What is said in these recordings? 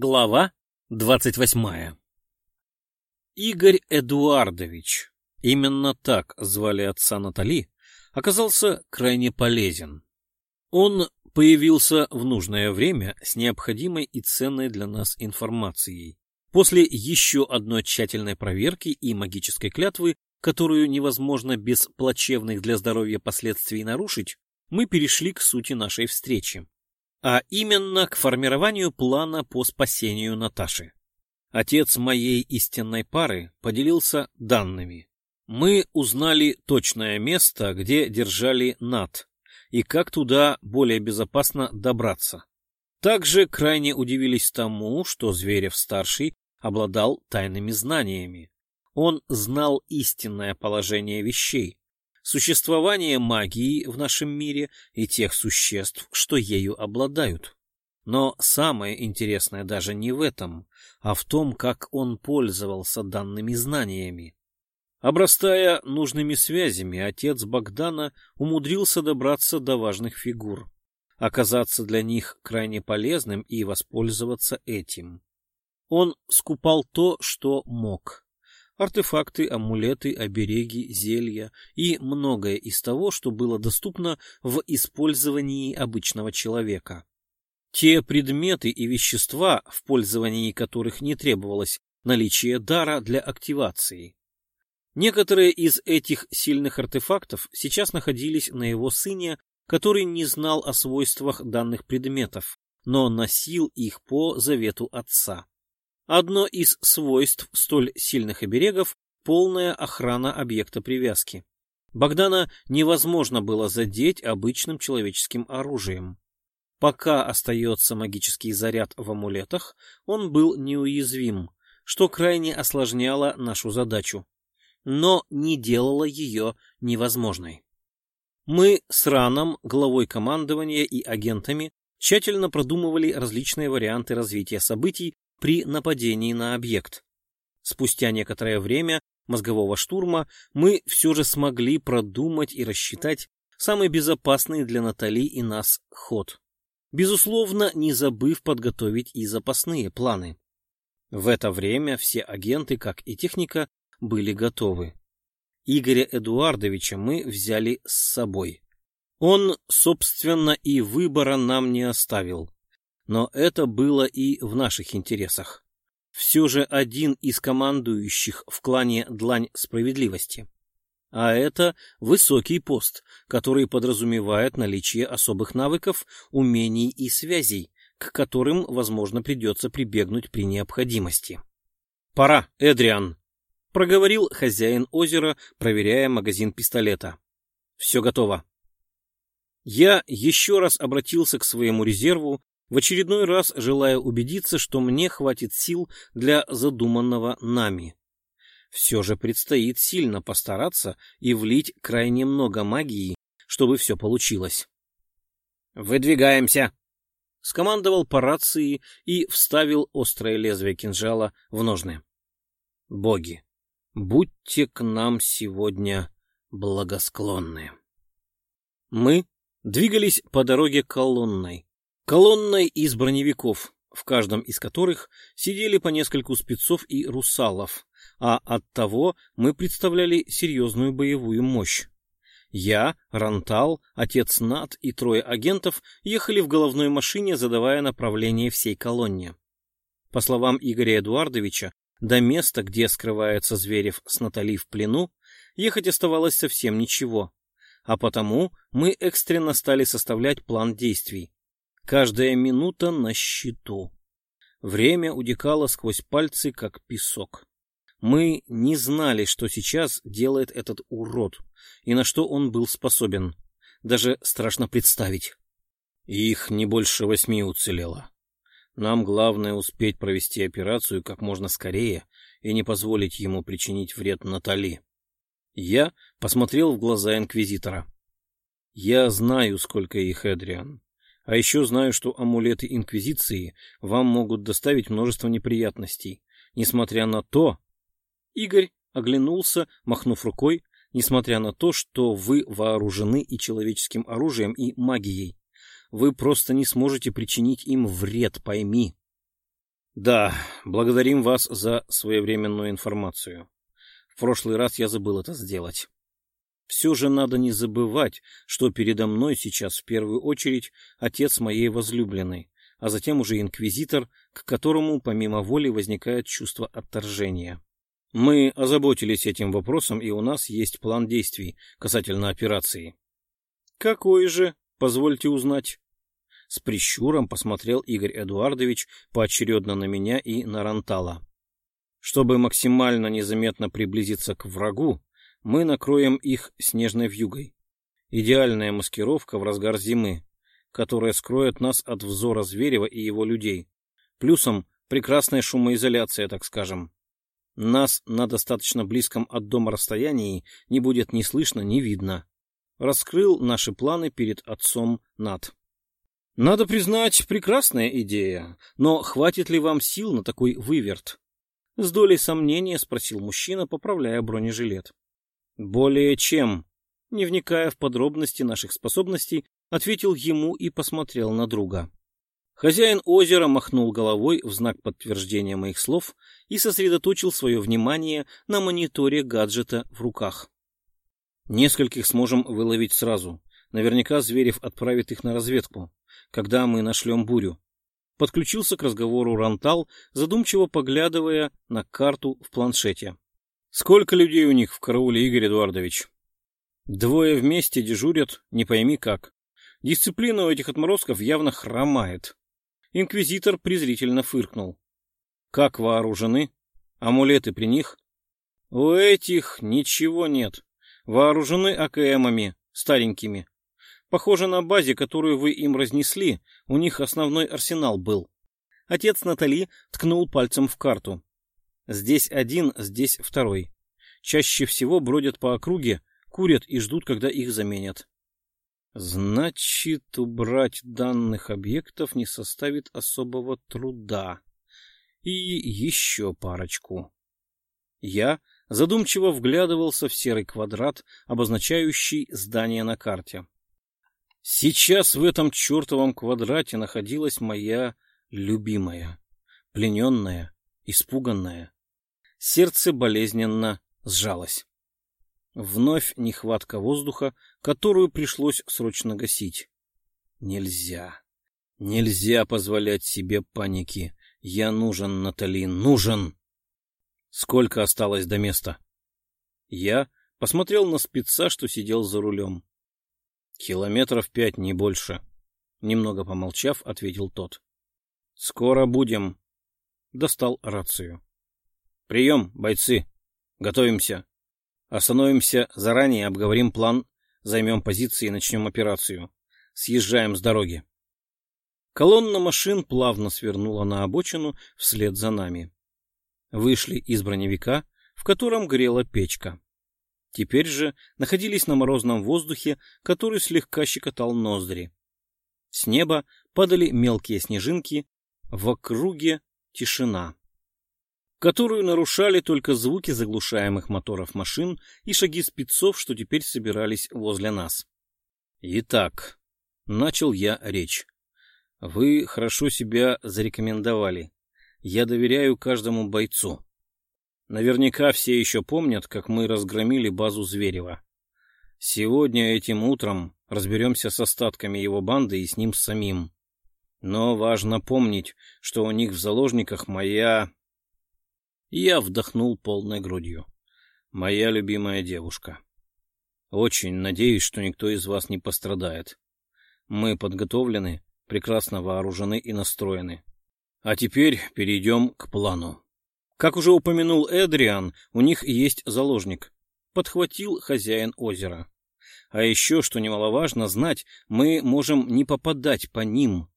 Глава двадцать восьмая Игорь Эдуардович, именно так звали отца Натали, оказался крайне полезен. Он появился в нужное время с необходимой и ценной для нас информацией. После еще одной тщательной проверки и магической клятвы, которую невозможно без плачевных для здоровья последствий нарушить, мы перешли к сути нашей встречи а именно к формированию плана по спасению Наташи. Отец моей истинной пары поделился данными. Мы узнали точное место, где держали Нат, и как туда более безопасно добраться. Также крайне удивились тому, что Зверев-старший обладал тайными знаниями. Он знал истинное положение вещей, существование магии в нашем мире и тех существ, что ею обладают. Но самое интересное даже не в этом, а в том, как он пользовался данными знаниями. Обрастая нужными связями, отец Богдана умудрился добраться до важных фигур, оказаться для них крайне полезным и воспользоваться этим. Он скупал то, что мог, артефакты, амулеты, обереги, зелья и многое из того, что было доступно в использовании обычного человека. Те предметы и вещества, в пользовании которых не требовалось наличие дара для активации. Некоторые из этих сильных артефактов сейчас находились на его сыне, который не знал о свойствах данных предметов, но носил их по завету отца. Одно из свойств столь сильных оберегов — полная охрана объекта привязки. Богдана невозможно было задеть обычным человеческим оружием. Пока остается магический заряд в амулетах, он был неуязвим, что крайне осложняло нашу задачу, но не делало ее невозможной. Мы с Раном, главой командования и агентами тщательно продумывали различные варианты развития событий при нападении на объект. Спустя некоторое время мозгового штурма мы все же смогли продумать и рассчитать самый безопасный для Натали и нас ход. Безусловно, не забыв подготовить и запасные планы. В это время все агенты, как и техника, были готовы. Игоря Эдуардовича мы взяли с собой. Он, собственно, и выбора нам не оставил. Но это было и в наших интересах. Все же один из командующих в клане Длань Справедливости. А это высокий пост, который подразумевает наличие особых навыков, умений и связей, к которым, возможно, придется прибегнуть при необходимости. «Пора, Эдриан!» — проговорил хозяин озера, проверяя магазин пистолета. «Все готово». Я еще раз обратился к своему резерву, в очередной раз желая убедиться, что мне хватит сил для задуманного нами. Все же предстоит сильно постараться и влить крайне много магии, чтобы все получилось. «Выдвигаемся!» — скомандовал по рации и вставил острое лезвие кинжала в ножны. «Боги, будьте к нам сегодня благосклонны!» Мы двигались по дороге колонной, Колонной из броневиков, в каждом из которых сидели по нескольку спецов и русалов, а оттого мы представляли серьезную боевую мощь. Я, Рантал, отец Нат и трое агентов ехали в головной машине, задавая направление всей колонне. По словам Игоря Эдуардовича, до места, где скрывается Зверев с Натали в плену, ехать оставалось совсем ничего, а потому мы экстренно стали составлять план действий. Каждая минута на счету. Время утекало сквозь пальцы, как песок. Мы не знали, что сейчас делает этот урод, и на что он был способен. Даже страшно представить. Их не больше восьми уцелело. Нам главное успеть провести операцию как можно скорее и не позволить ему причинить вред Натали. Я посмотрел в глаза инквизитора. Я знаю, сколько их, Эдриан. А еще знаю, что амулеты Инквизиции вам могут доставить множество неприятностей. Несмотря на то... Игорь оглянулся, махнув рукой, несмотря на то, что вы вооружены и человеческим оружием, и магией. Вы просто не сможете причинить им вред, пойми. Да, благодарим вас за своевременную информацию. В прошлый раз я забыл это сделать. Все же надо не забывать, что передо мной сейчас в первую очередь отец моей возлюбленной, а затем уже инквизитор, к которому помимо воли возникает чувство отторжения. Мы озаботились этим вопросом, и у нас есть план действий касательно операции. Какой же, позвольте узнать? С прищуром посмотрел Игорь Эдуардович поочередно на меня и на Рантала. Чтобы максимально незаметно приблизиться к врагу, мы накроем их снежной вьюгой. Идеальная маскировка в разгар зимы, которая скроет нас от взора Зверева и его людей. Плюсом прекрасная шумоизоляция, так скажем. Нас на достаточно близком от дома расстоянии не будет ни слышно, ни видно. Раскрыл наши планы перед отцом Над. Надо признать, прекрасная идея, но хватит ли вам сил на такой выверт? С долей сомнения спросил мужчина, поправляя бронежилет. Более чем. Не вникая в подробности наших способностей, ответил ему и посмотрел на друга. Хозяин озера махнул головой в знак подтверждения моих слов и сосредоточил свое внимание на мониторе гаджета в руках. Нескольких сможем выловить сразу. Наверняка Зверев отправит их на разведку когда мы нашлем бурю. Подключился к разговору Рантал, задумчиво поглядывая на карту в планшете. Сколько людей у них в карауле, Игорь Эдуардович? Двое вместе дежурят, не пойми как. Дисциплина у этих отморозков явно хромает. Инквизитор презрительно фыркнул. Как вооружены? Амулеты при них? У этих ничего нет. Вооружены АКМами, старенькими. Похоже, на базе, которую вы им разнесли, у них основной арсенал был. Отец Натали ткнул пальцем в карту. Здесь один, здесь второй. Чаще всего бродят по округе, курят и ждут, когда их заменят. Значит, убрать данных объектов не составит особого труда. И еще парочку. Я задумчиво вглядывался в серый квадрат, обозначающий здание на карте. Сейчас в этом чертовом квадрате находилась моя любимая, плененная, испуганная. Сердце болезненно сжалось. Вновь нехватка воздуха, которую пришлось срочно гасить. Нельзя. Нельзя позволять себе паники. Я нужен, Натали, нужен. Сколько осталось до места? Я посмотрел на спеца, что сидел за рулем. Километров пять, не больше. Немного помолчав, ответил тот. Скоро будем. Достал рацию. Прием, бойцы. Готовимся. Остановимся заранее, обговорим план, займем позиции и начнем операцию. Съезжаем с дороги. Колонна машин плавно свернула на обочину вслед за нами. Вышли из броневика, в котором грела печка. Теперь же находились на морозном воздухе, который слегка щекотал ноздри. С неба падали мелкие снежинки, в округе тишина, которую нарушали только звуки заглушаемых моторов машин и шаги спецов, что теперь собирались возле нас. Итак, начал я речь. Вы хорошо себя зарекомендовали. Я доверяю каждому бойцу. Наверняка все еще помнят, как мы разгромили базу Зверева. Сегодня этим утром разберемся с остатками его банды и с ним самим. Но важно помнить, что у них в заложниках моя... Я вдохнул полной грудью. Моя любимая девушка. Очень надеюсь, что никто из вас не пострадает. Мы подготовлены, прекрасно вооружены и настроены. А теперь перейдем к плану. Как уже упомянул Эдриан, у них есть заложник. Подхватил хозяин озера. А еще, что немаловажно знать, мы можем не попадать по ним.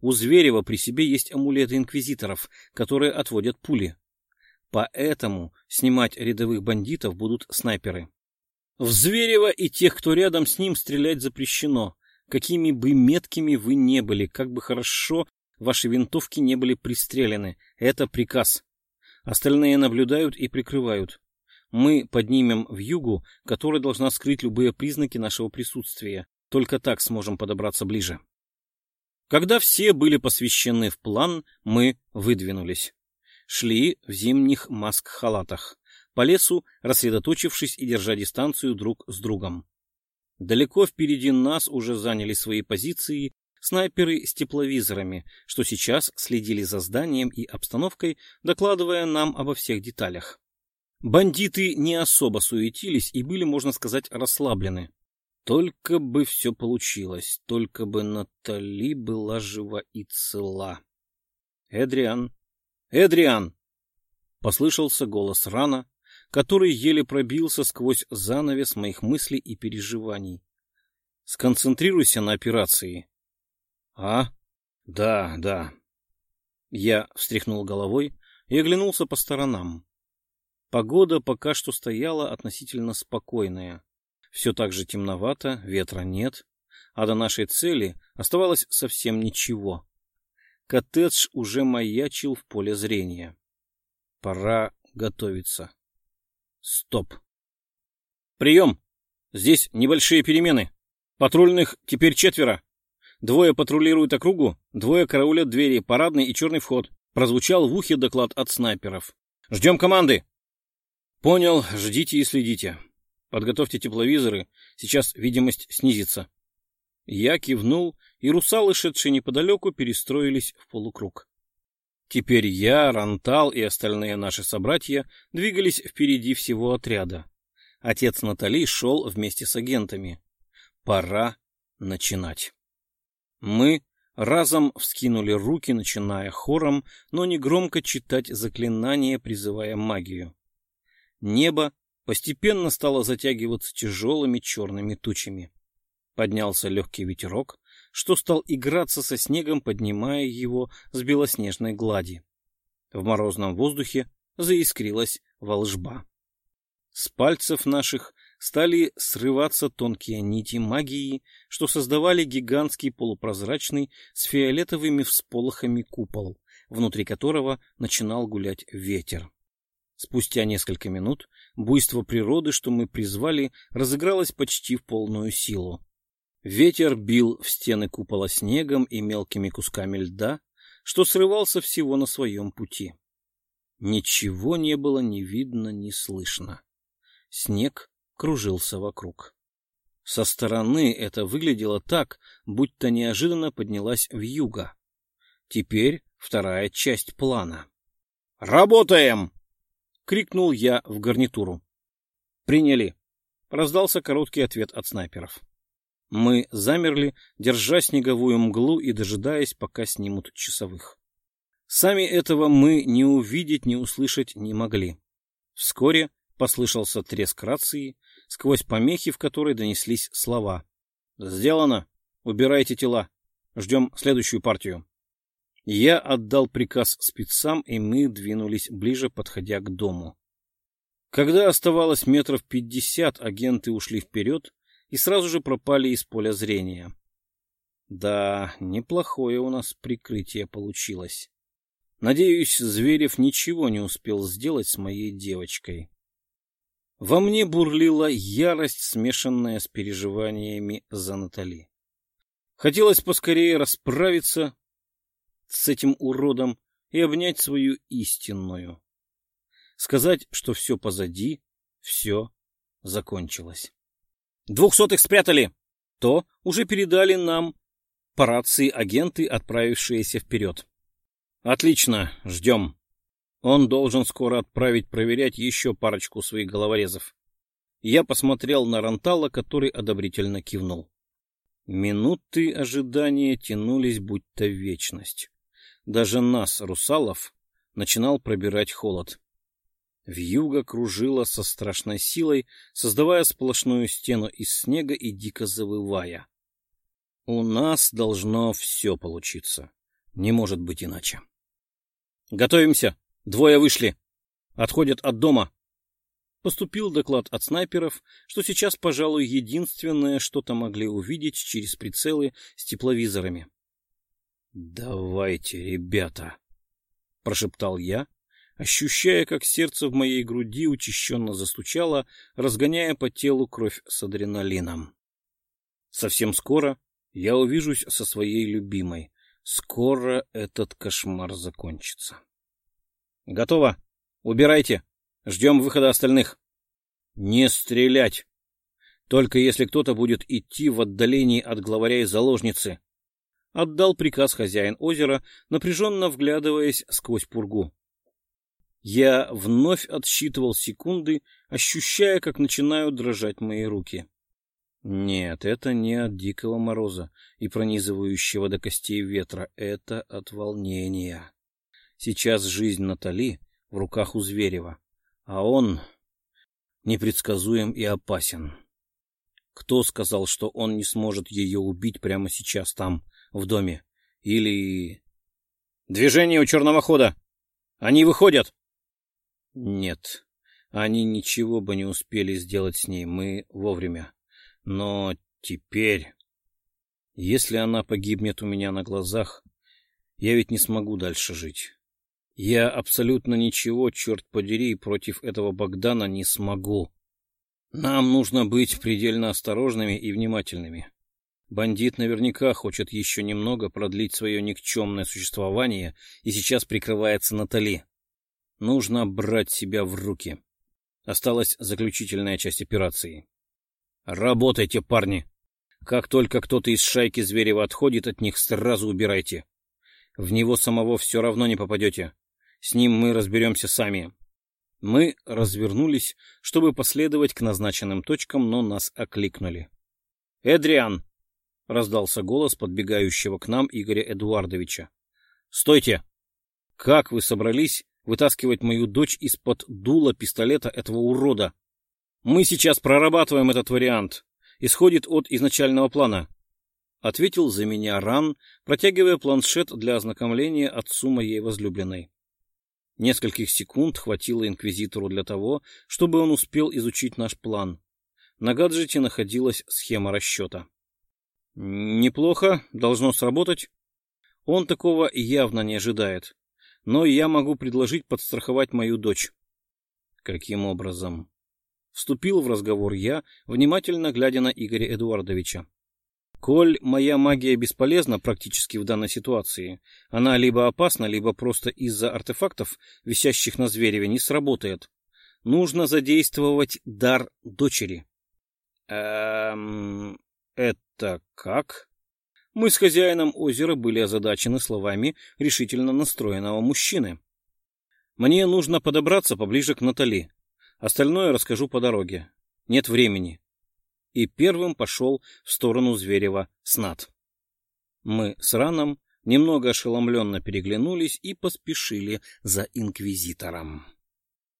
У Зверева при себе есть амулеты инквизиторов, которые отводят пули. Поэтому снимать рядовых бандитов будут снайперы. В Зверева и тех, кто рядом с ним, стрелять запрещено. Какими бы меткими вы не были, как бы хорошо ваши винтовки не были пристрелены. Это приказ. Остальные наблюдают и прикрывают. Мы поднимем в югу, которая должна скрыть любые признаки нашего присутствия. Только так сможем подобраться ближе. Когда все были посвящены в план, мы выдвинулись. Шли в зимних маск-халатах, по лесу рассредоточившись и держа дистанцию друг с другом. Далеко впереди нас уже заняли свои позиции снайперы с тепловизорами, что сейчас следили за зданием и обстановкой, докладывая нам обо всех деталях. Бандиты не особо суетились и были, можно сказать, расслаблены. Только бы все получилось, только бы Натали была жива и цела. «Эдриан! Эдриан!» Послышался голос рана, который еле пробился сквозь занавес моих мыслей и переживаний. «Сконцентрируйся на операции». «А? Да, да». Я встряхнул головой и оглянулся по сторонам. Погода пока что стояла относительно спокойная. Все так же темновато, ветра нет, а до нашей цели оставалось совсем ничего. Коттедж уже маячил в поле зрения. Пора готовиться. Стоп. Прием! Здесь небольшие перемены. Патрульных теперь четверо. Двое патрулируют округу, двое караулят двери, парадный и черный вход. Прозвучал в ухе доклад от снайперов. Ждем команды. Понял, ждите и следите. Подготовьте тепловизоры, сейчас видимость снизится. Я кивнул, и русалы, шедшие неподалеку, перестроились в полукруг. Теперь я, Рантал и остальные наши собратья двигались впереди всего отряда. Отец Натали шел вместе с агентами. Пора начинать. Мы разом вскинули руки, начиная хором, но не громко читать заклинания, призывая магию. Небо постепенно стало затягиваться тяжелыми черными тучами. Поднялся легкий ветерок, что стал играться со снегом, поднимая его с белоснежной глади. В морозном воздухе заискрилась волжба. С пальцев наших стали срываться тонкие нити магии, что создавали гигантский полупрозрачный с фиолетовыми всполохами купол, внутри которого начинал гулять ветер. Спустя несколько минут буйство природы, что мы призвали, разыгралось почти в полную силу. Ветер бил в стены купола снегом и мелкими кусками льда, что срывался всего на своем пути. Ничего не было ни видно, ни слышно. Снег кружился вокруг. Со стороны это выглядело так, будто неожиданно поднялась в юго. Теперь вторая часть плана. «Работаем!» — крикнул я в гарнитуру. «Приняли!» — раздался короткий ответ от снайперов. Мы замерли, держа снеговую мглу и дожидаясь, пока снимут часовых. Сами этого мы не увидеть, не услышать не могли. Вскоре послышался треск рации, сквозь помехи, в которой донеслись слова. «Сделано! Убирайте тела! Ждем следующую партию!» Я отдал приказ спецам, и мы двинулись ближе, подходя к дому. Когда оставалось метров пятьдесят, агенты ушли вперед, и сразу же пропали из поля зрения. Да, неплохое у нас прикрытие получилось. Надеюсь, Зверев ничего не успел сделать с моей девочкой. Во мне бурлила ярость, смешанная с переживаниями за Натали. Хотелось поскорее расправиться с этим уродом и обнять свою истинную. Сказать, что все позади, все закончилось. Двухсотых спрятали. То уже передали нам по рации агенты, отправившиеся вперед. Отлично, ждем. Он должен скоро отправить проверять еще парочку своих головорезов. Я посмотрел на Рантала, который одобрительно кивнул. Минуты ожидания тянулись будто вечность. Даже нас, русалов, начинал пробирать холод. Вьюга кружила со страшной силой, создавая сплошную стену из снега и дико завывая. У нас должно все получиться. Не может быть иначе. Готовимся. Двое вышли. Отходят от дома. Поступил доклад от снайперов, что сейчас, пожалуй, единственное, что-то могли увидеть через прицелы с тепловизорами. «Давайте, ребята!» — прошептал я, ощущая, как сердце в моей груди учащенно застучало, разгоняя по телу кровь с адреналином. Совсем скоро я увижусь со своей любимой. Скоро этот кошмар закончится. Готово. Убирайте. Ждем выхода остальных. Не стрелять. Только если кто-то будет идти в отдалении от главаря и заложницы. Отдал приказ хозяин озера, напряженно вглядываясь сквозь пургу. Я вновь отсчитывал секунды, ощущая, как начинают дрожать мои руки. Нет, это не от дикого мороза и пронизывающего до костей ветра, это от волнения. Сейчас жизнь Натали в руках у Зверева, а он непредсказуем и опасен. Кто сказал, что он не сможет ее убить прямо сейчас там, в доме? Или... Движение у черного хода! Они выходят! Нет, они ничего бы не успели сделать с ней, мы вовремя. Но теперь... Если она погибнет у меня на глазах, я ведь не смогу дальше жить. Я абсолютно ничего, черт подери, против этого Богдана не смогу. Нам нужно быть предельно осторожными и внимательными. Бандит наверняка хочет еще немного продлить свое никчемное существование и сейчас прикрывается Натали. Нужно брать себя в руки. Осталась заключительная часть операции. Работайте, парни. Как только кто-то из шайки Зверева отходит от них, сразу убирайте. В него самого все равно не попадете. С ним мы разберемся сами. Мы развернулись, чтобы последовать к назначенным точкам, но нас окликнули. «Эдриан!» — раздался голос подбегающего к нам Игоря Эдуардовича. «Стойте! Как вы собрались вытаскивать мою дочь из-под дула пистолета этого урода. Мы сейчас прорабатываем этот вариант. Исходит от изначального плана. Ответил за меня Ран, протягивая планшет для ознакомления отцу моей возлюбленной. Нескольких секунд хватило инквизитору для того, чтобы он успел изучить наш план. На гаджете находилась схема расчета. Неплохо, должно сработать. Он такого явно не ожидает но я могу предложить подстраховать мою дочь. Каким образом? Вступил в разговор я, внимательно глядя на Игоря Эдуардовича. Коль моя магия бесполезна практически в данной ситуации, она либо опасна, либо просто из-за артефактов, висящих на звереве, не сработает. Нужно задействовать дар дочери. Эм... Это как? Мы с хозяином озера были озадачены словами решительно настроенного мужчины. Мне нужно подобраться поближе к Натали. Остальное расскажу по дороге. Нет времени. И первым пошел в сторону Зверева Снат. Мы с Раном немного ошеломленно переглянулись и поспешили за инквизитором.